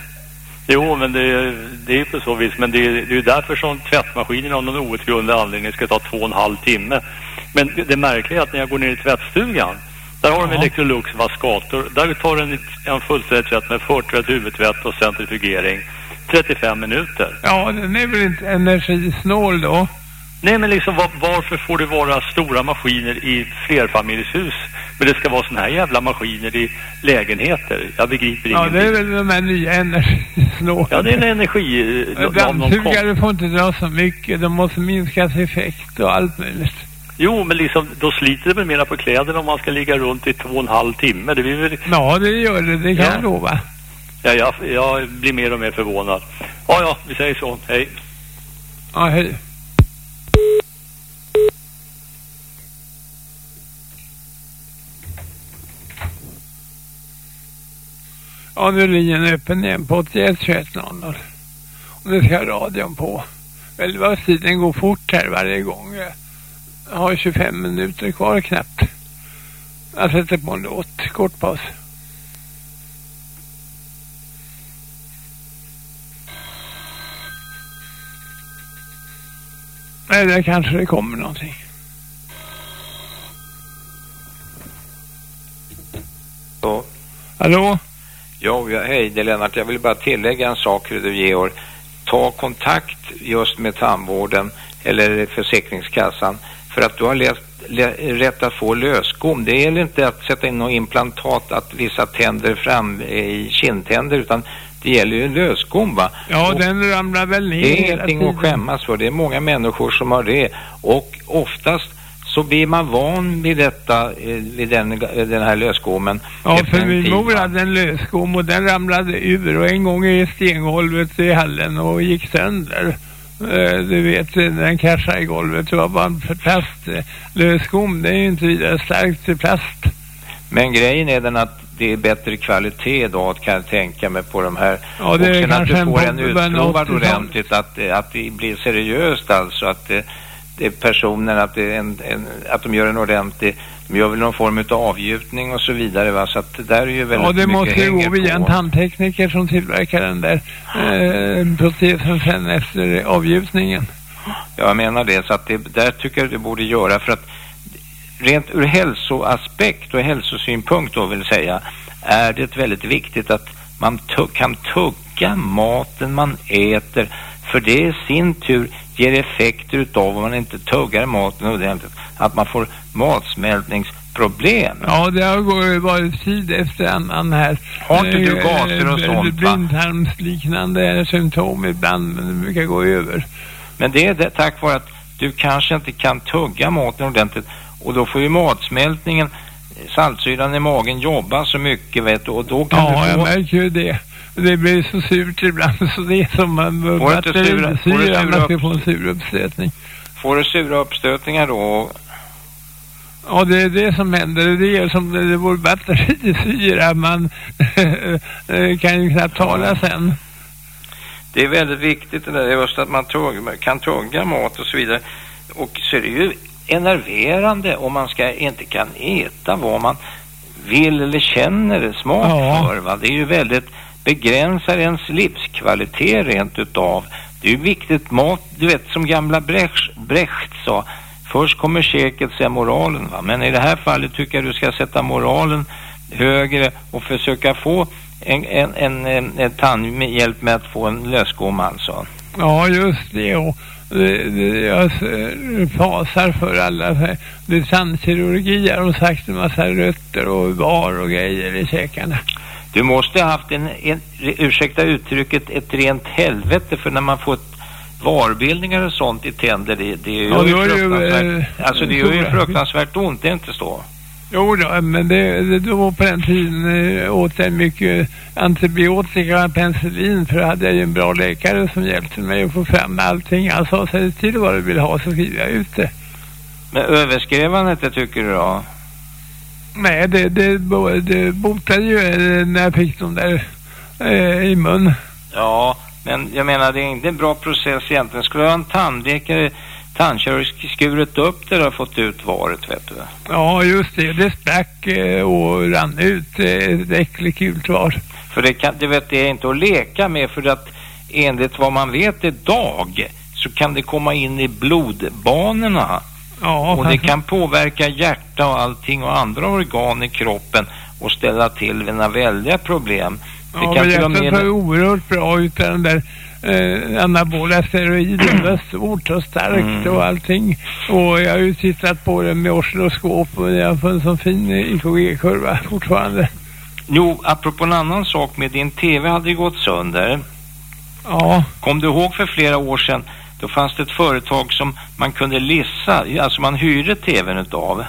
Jo, men det, är- det är på så vis. Men det är, det är ju därför som tvättmaskinen av någon outgrundlig anledning ska ta två och en halv timme. Men det, det märkliga är att när jag går ner i tvättstugan, där har de Ja. Electrolux vaskator. Där tar en, en fullständig tvätt med förtvätt, huvudtvätt och centrifugering 35 minuter. Ja, den är väl inte energisnål då? Nej, men liksom var, varför får det vara stora maskiner i flerfamiljshus men det ska vara såna här jävla maskiner i lägenheter? Jag begriper Ja, ingenting. det är väl de här nya energisnåla. Ja, det är en energi... eh, Dammsugare får inte dra så mycket, de måste minskas effekt och allt möjligt. Jo, men liksom, då sliter det väl mera på kläderna om man ska ligga runt i två och en halv timme. Det blir väl... Ja, det gör det, det kan Ja. jag lova. Ja, jag, jag blir mer och mer förvånad. Ja, ja, vi säger så. Hej. Ja, hej. Ja, nu är linjen öppen igen på 81 21 00. Och nu ska radion på. Väl vad tiden går fort här varje gång. Jag har 25 minuter kvar knappt. Jag sätter på en låt, kort paus. Nej, där kanske det kommer någonting. Så. Hallå? Ja, ja, hej, det är Lennart. Jag vill bara tillägga en sak, du Georg. Ta kontakt just med tandvården eller Försäkringskassan för att du har läst, lä, rätt att få lösgom. Det gäller inte att sätta in något implantat, att vissa tänder fram i kindtänder, utan det gäller ju lösgom va? Ja, Och- den ramlar väl ner det är ingenting att skämmas för. Det är många människor som har det. Och oftast så blir man van vid detta, eh, vid den, den här lösgommen. Ja, för min mor hade en lösgom och den ramlade ur och en gång i stengolvet i hallen och gick sönder. Eh, Du vet, den kraschade i golvet. Det var bara en plast. eh, det är ju inte vidare starkt till plast. Men grejen är den att det är bättre kvalitet idag kan jag tänka mig på de här. Ja, och sen att du får en utprovad 80-talet. ordentligt, att, eh, att det blir seriöst alltså. Att det, det personen, att, det en, en, att de gör en ordentlig, de gör väl någon form av avgjutning och så vidare va. Så att det där är ju väldigt Ja, det mycket måste ju gå hänger via en tandtekniker som tillverkar den där eh, protesen sen efter avgjutningen. Jag menar det, så att det, där tycker jag det borde göra för att rent ur hälsoaspekt och hälsosynpunkt då vill säga är det väldigt viktigt att man kan tugga maten man äter för det i sin tur ger effekter utav om man inte tuggar maten ordentligt att man får matsmältningsproblem. Ja, det har varit tid efter annan här. Har inte du Eh, gaser och eh, sånt, va? Blindtarmsliknande symptom ibland, men det brukar gå över. Men det är det, tack vare att du kanske inte kan tugga maten ordentligt och då får ju matsmältningen saltsyran i magen jobba så mycket vet du och då kan Ja, du jag få märker ju det. Det blir så surt ibland så det är som man batterisyra, man ska få en sur uppstötning. Får du sura uppstötningar då? Ja, det är det som händer. Det är som det, det vore batterisyra. Man eh, kan ju knappt tala sen. Det är väldigt viktigt det där just att man tugg, kan tugga mat och så vidare. Och så är det ju enerverande om man ska, inte kan äta vad man vill eller känner smak Ja. för. Va? Det är ju väldigt begränsar ens livskvalitet rent utav. Det är ju viktigt mat, du vet som gamla Brecht, Brecht sa. Först kommer käket, sen moralen. Va? Men i det här fallet tycker jag du ska sätta moralen högre och försöka få en, en, en, en, tandhjälp med att få en lösgom alltså. Ja, just det. Och det, det, jag eh, fasar för alla. Det är tandkirurgi har de sagt en massa rötter och var och grejer i käkarna. Du måste ha haft en, en ursäkta uttrycket, ett rent helvete för när man får ett, varbildningar och sånt i tänder, det, det är ju, Ja, det var ju, fruktansvärt, eh, alltså det gör ju fruktansvärt ont, det är inte så? Jo då, men det, det, då på den tiden eh, åt jag mycket antibiotika och penicillin för då hade jag ju en bra läkare som hjälpte mig att få fram allting. Han sa, säg till vad du vill ha så skriver jag ut det. Men överskrivandet, det tycker du då? Nej, det, det, det botade ju eh, när jag fick dem där eh, i mun. Ja, men jag menar det är inte en bra process egentligen. Skulle ha en tandläkare, tandkirurg skurit upp det och fått ut varet, vet du. Ja, just det. Det sprack eh, och rann ut. Eh, ett äckligt gult var. För det, kan, det, vet, det är inte att leka med för att enligt vad man vet idag så kan det komma in i blodbanorna Ja, och det kan påverka hjärta och allting och andra organ i kroppen och ställa till väldiga problem. Det Ja, kan men hjärtat med... ju oerhört bra utav den där eh, anabola steroiden. Det var stort och starkt Mm. och allting. Och jag har ju tittat på det med oscilloskop och jag har fått en fin IKG-kurva fortfarande. Jo, apropå en annan sak med din TV hade ju gått sönder. Ja, Kom du ihåg för flera år sedan då fanns det ett företag som man kunde lissa, alltså man hyrde TVn utav.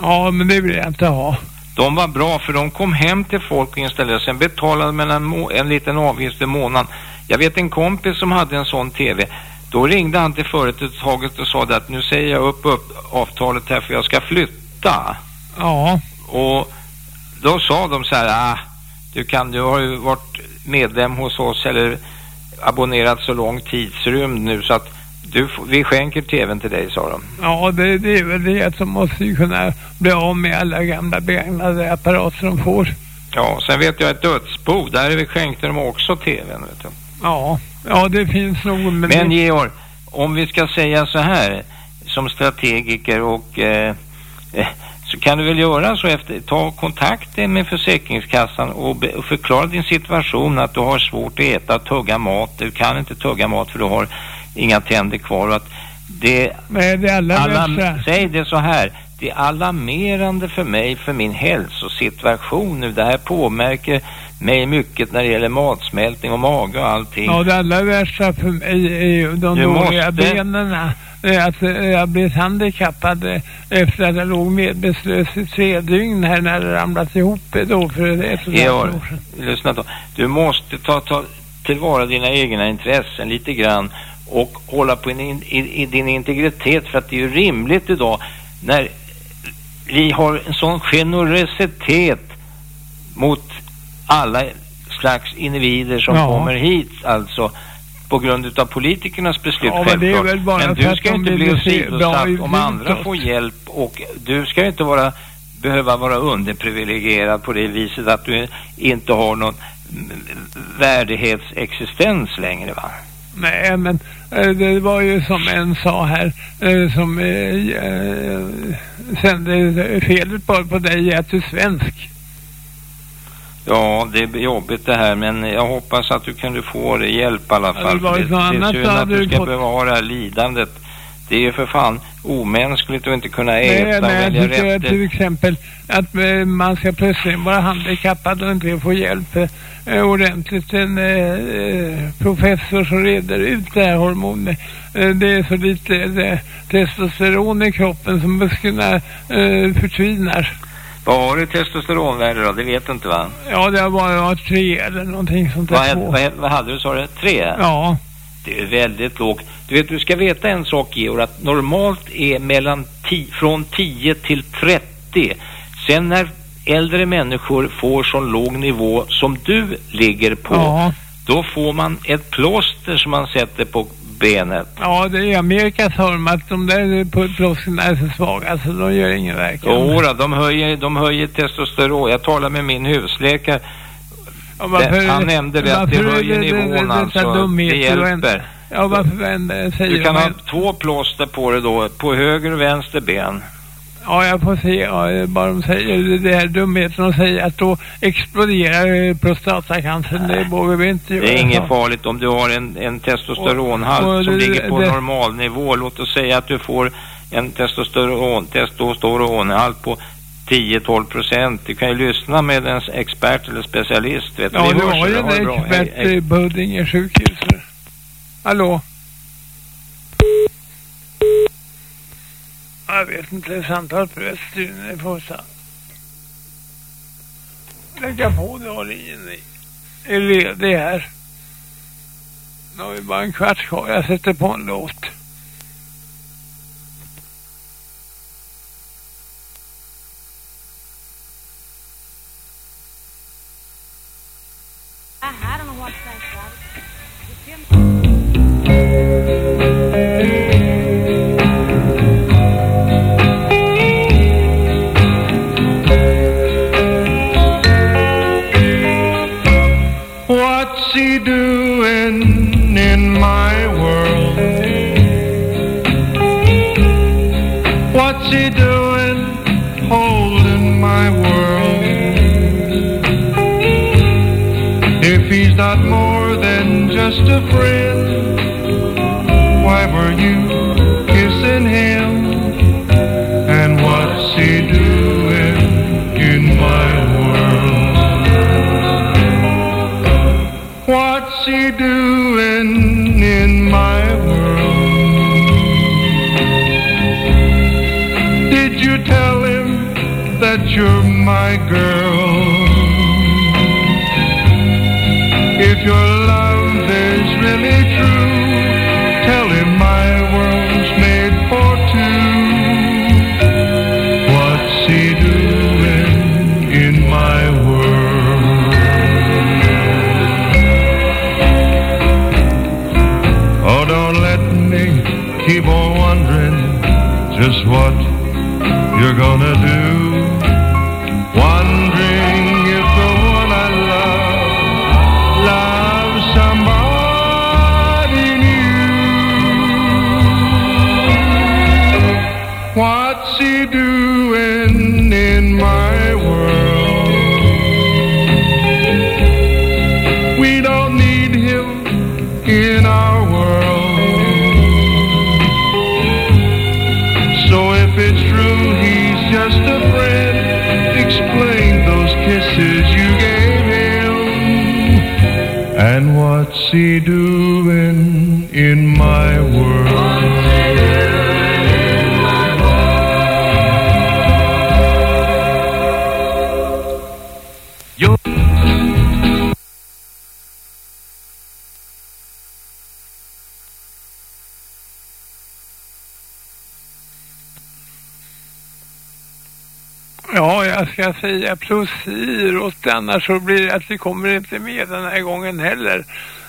ja men det vill jag inte ha. De var bra för de kom hem till folk och installerade. Sen betalade man en, en liten avgift i månaden. Jag vet en kompis som hade en sån TV. Då ringde han till företaget och sa att nu säger jag upp, upp avtalet här för jag ska flytta. Ja, Och då sa de så här, ah, du kan, du har ju varit medlem hos oss eller abonnerat så lång tidsrymd nu så att du, vi skänker TVn till dig, sa de. ja det, det är väl det de måste ju kunna bli av med alla gamla begagnade apparater de får. Ja, sen vet jag ett dödsbo, där vi skänkte de också TVn, vet du. Ja, ja det finns nog. Men, Men Georg, om vi ska säga så här som strategiker och eh, eh, så kan du väl göra så efter, ta kontakt med Försäkringskassan och, be, och förklara din situation att du har svårt att äta tugga mat. Du kan inte tugga mat för du har inga tänder kvar och att det nej, det alla, värsta. säg det så här, det är alarmerande för mig för min hälsosituation nu. Det här påmärker mig mycket när det gäller matsmältning och mage och allting. Ja, det allra värsta för mig är ju de Du dåliga måste- benen. Eh, Att eh, jag blivit handikappad eh, efter att jag låg medvetslös i tre dygn här när det ramlat ihop då för ett och ett halvt år sedan. lyssna då. Du måste ta, ta tillvara dina egna intressen lite grann och hålla på in, i, i din integritet för att det är ju rimligt idag när vi har en sån generositet mot alla slags individer som Ja. kommer hit alltså på grund utav politikernas beslut Ja, men självklart. men för du ska inte bli åsidosatt om andra får hjälp och du ska inte vara behöva vara underprivilegierad på det viset att du inte har någon värdighetsexistens längre va? Nej, men eh, det var ju som en sa här eh, som eh, sände felet bara på dig att du är svensk. Ja, det är jobbigt det här men jag hoppas att du kunde få det hjälp i alla fall. det något det, det annat är synd att du ska fått- bevara lidandet. Det är ju för fan omänskligt att inte kunna Nej, äta och men jag välja tycker rätter. till exempel att eh, man ska plötsligt vara handikappad och inte få hjälp eh, ordentligt. En eh, professor som reder ut det här hormonet. Eh, det är så lite eh, testosteron i kroppen som musklerna eh, förtvinar. Vad har du testosteronvärde då? Det vet du inte va? Ja, det har bara varit tre eller någonting sånt Vad, där. vad, he- vad hade du sa du? Tre? Ja, Det är väldigt lågt. Du vet, du ska veta en sak Georg, att normalt är mellan från 10 till 30. Sen när äldre människor får så låg nivå som du ligger på, ja. då får man ett plåster som man sätter på benet. ja det är i Amerika sa de att de där plåsterna är så svaga så de gör ingen verkan. Jodå, de höjer, de höjer testosteron. Jag talade med min husläkare. Ja, varför- Det- han nämnde det, att det höjer nivån alltså. Det en- hjälper. Ja, varför vända, säger Du kan ha en- två plåster på det då, på höger och vänster ben. Ja, jag får se ja, vad de säger. Det- här dumheten de säger att då exploderar eh, prostatacancern. Det vågar vi inte göra. Det är inget farligt om du har en, en testosteronhalt Och- och som det- ligger på det- normalnivå. Låt oss säga att du får en testosteron, testosteronhalt på 10-12 procent. Du kan ju lyssna med en expert eller specialist. Vet ja, du har ju en expert hej, hej. i Buddinge sjukhus. Hallå? Jag vet inte, samtalet på Väststuna i första. Lägga på det och in i. Är ledig här. Nu har vi bara en kvart kvar. Jag sätter på en låt. Säga plus girot, annars så blir det att vi kommer inte med den här gången heller.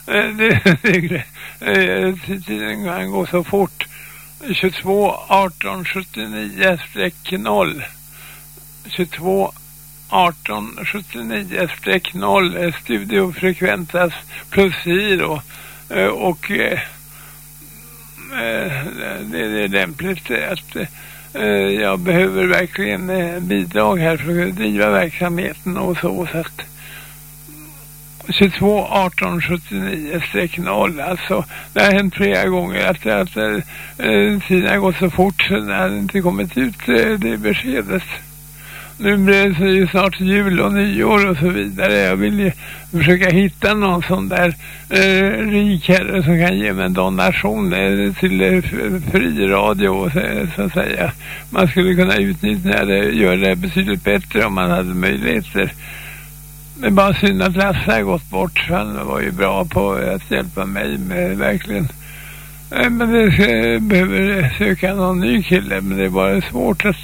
Eh, det, det, eh, tiden kan gå så fort. 22 18 79 streck 0. 22 18 79 streck 0 är studiofrekventas plus i då. Och eh, det är lämpligt att Eh, jag behöver verkligen eh, bidrag här för att driva verksamheten och så så att 22 18 79 streck 0 alltså. Det har hänt flera gånger att, att att tiden har gått så fort så det har inte kommit ut det beskedet nu blir det ju snart jul och nyår och så vidare. Jag vill ju försöka hitta någon sån där eh, rik herre som kan ge mig en donation eh, till eh, fri radio så, så att säga. Man skulle kunna utnyttja det, göra det betydligt bättre om man hade möjligheter. Det är bara synd att Lasse har gått bort. Han var ju bra på att hjälpa mig med verkligen. Eh, men det eh, behöver söka någon ny kille men det är bara svårt att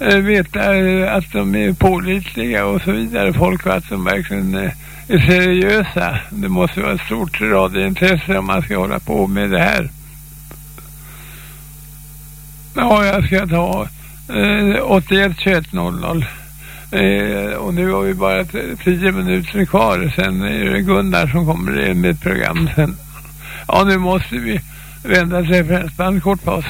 Eh, veta eh, att de är pålitliga och så vidare. Folk och att de verkligen eh, är seriösa. Det måste vara ett stort radiointresse om man ska hålla på med det här. Ja, jag ska ta eh, 81 21 00. Eh, och nu har vi bara 10 minuter kvar. Sen är det Gunnar som kommer in med ett program sen. Ja, nu måste vi vända sig för en Kort paus.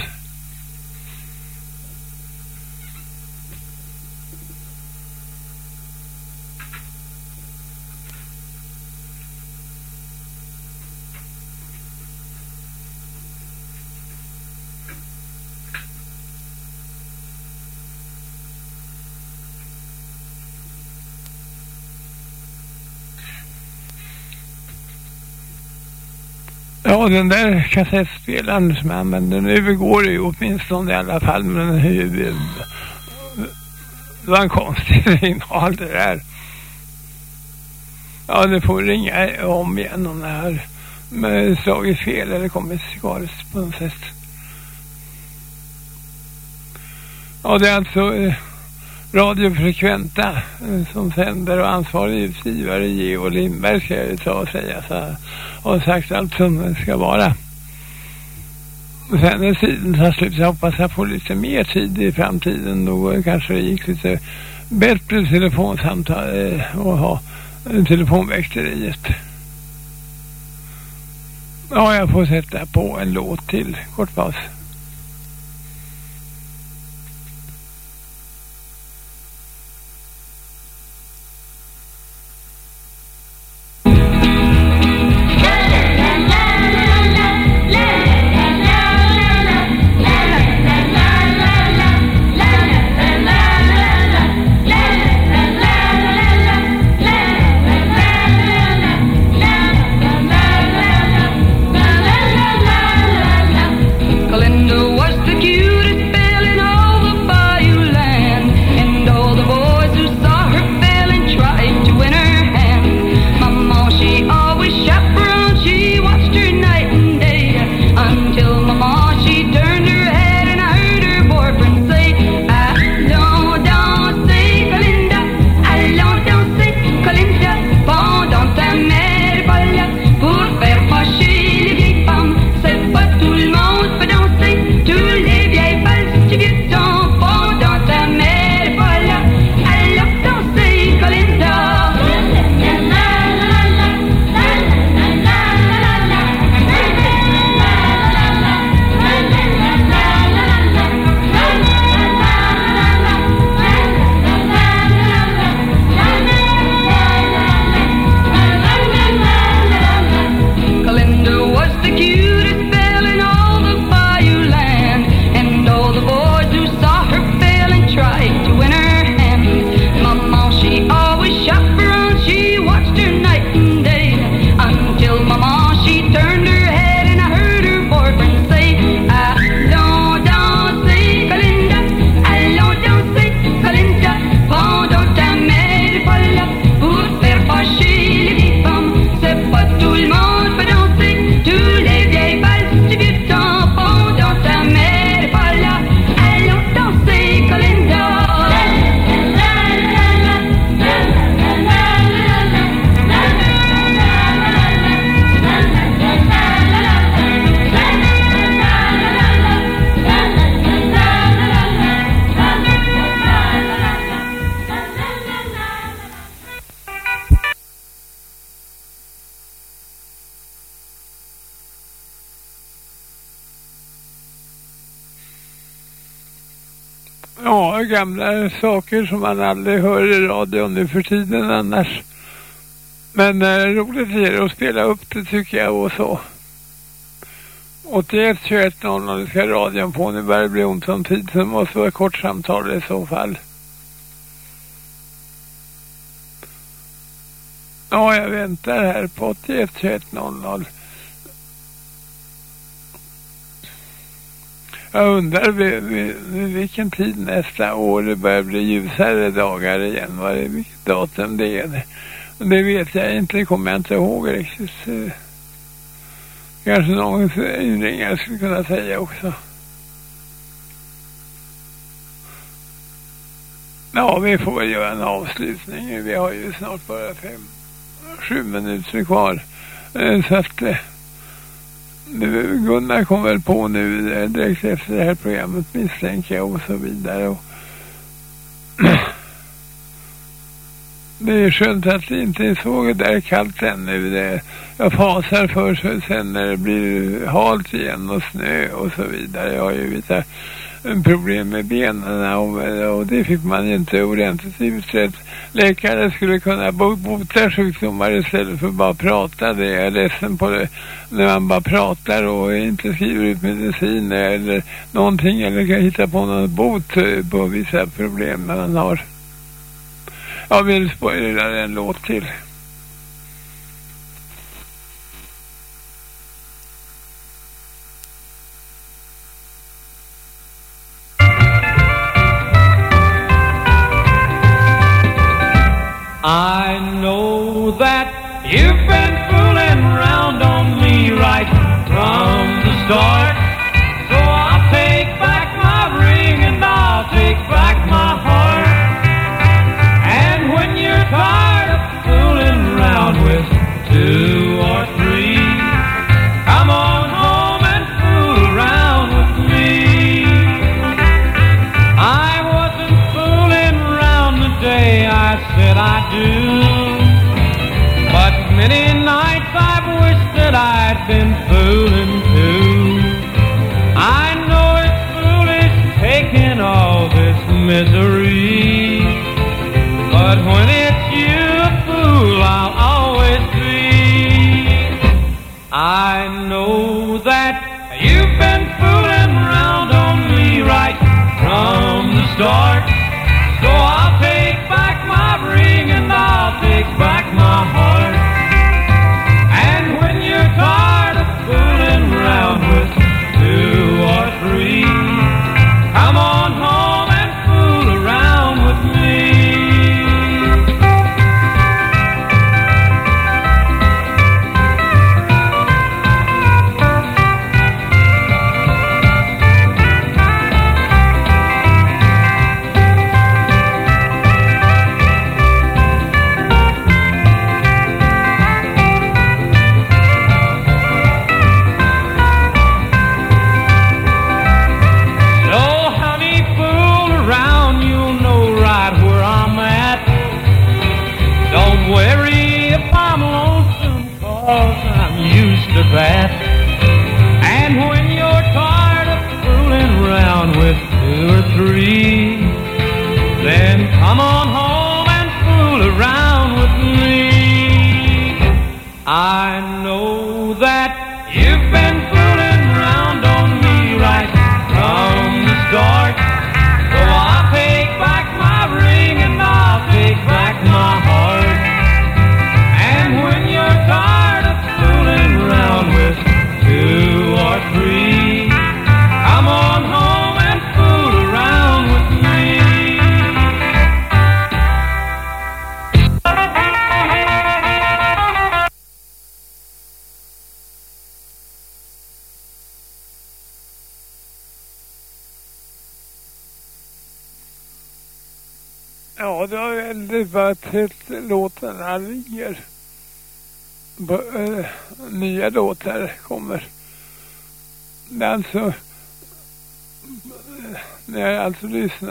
Ja, den där kassettspelaren som jag använder nu går det ju åtminstone i alla fall. Men det var en konstig signal det där. Ja, du får ringa om igen om det här med slagit fel eller kommit skaris på något sätt. Ja, det är alltså eh, radiofrekventa eh, som sänder och ansvarig utgivare Geo Lindberg ska jag ju ta och säga så här. har sagt allt som det ska vara. Och sen när tiden tar slut så hoppas jag få lite mer tid i framtiden då kanske det gick lite bättre telefonsamtal eh, och ha telefonväxteriet. Ja, jag får sätta på en låt till. Kort paus. Gamla saker som man aldrig hör i radio nu för tiden annars. Men eh, roligt är det att spela upp det tycker jag och så. 81 21 00 ska radion på. Nu börjar det bli ont om tid så det måste vara kort samtal i så fall. Ja, jag väntar här på 81 21 00. Jag undrar vid, vid, vid, vilken tid nästa år det börjar bli ljusare dagar igen. Vad det, vilket datum det är. Det vet jag inte, det kommer jag inte ihåg riktigt. Kanske någon inringare skulle kunna säga också. Ja, vi får väl göra en avslutning. Vi har ju snart bara fem, sju minuter kvar. Eh, så att eh, Gunnar kom väl på nu eh, direkt efter det här programmet misstänker jag och så vidare. Och det är skönt att det inte är så där kallt ännu. Det, jag fasar för så sen när det blir halt igen och snö och så vidare. Jag har ju vissa problem med benen och, och det fick man inte ordentligt utrett. Läkare skulle kunna bota sjukdomar istället för att bara prata. Det är ledsen på det. När man bara pratar och inte skriver ut medicin eller någonting eller kan hitta på någon bot på vissa problem man har. Jag vill spoilera en låt till.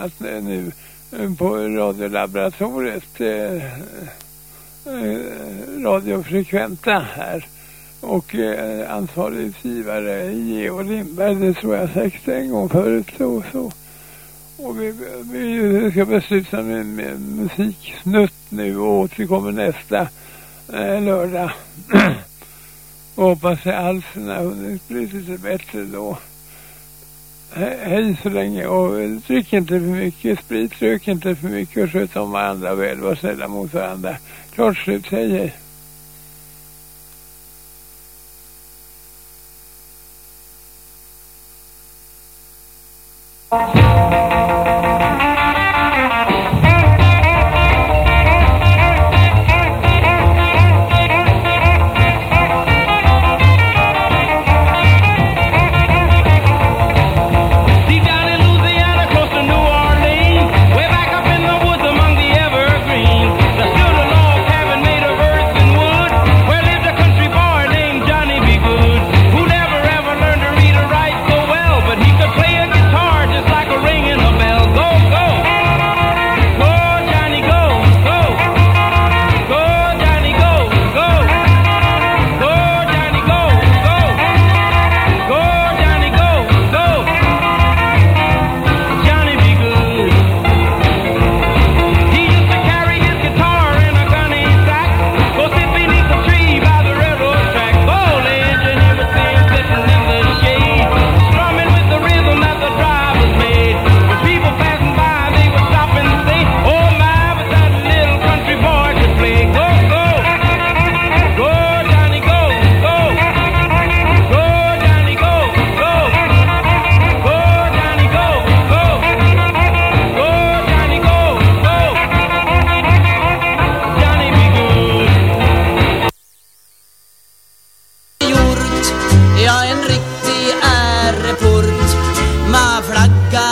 senast eh, nu eh, på radiolaboratoriet eh, eh, radiofrekventa här och eh, ansvarig utgivare Geo Lindberg, det tror jag säkert en gång förut så så. Och vi, vi ska besluta med, med musiksnutt nu och återkommer nästa eh, lördag. och hoppas att halsen har hunnit bli lite bättre då hej så länge och drick inte för mycket sprit, rök inte för mycket och sköt om varandra väl, var snälla mot varandra. Klart slut, hej hej.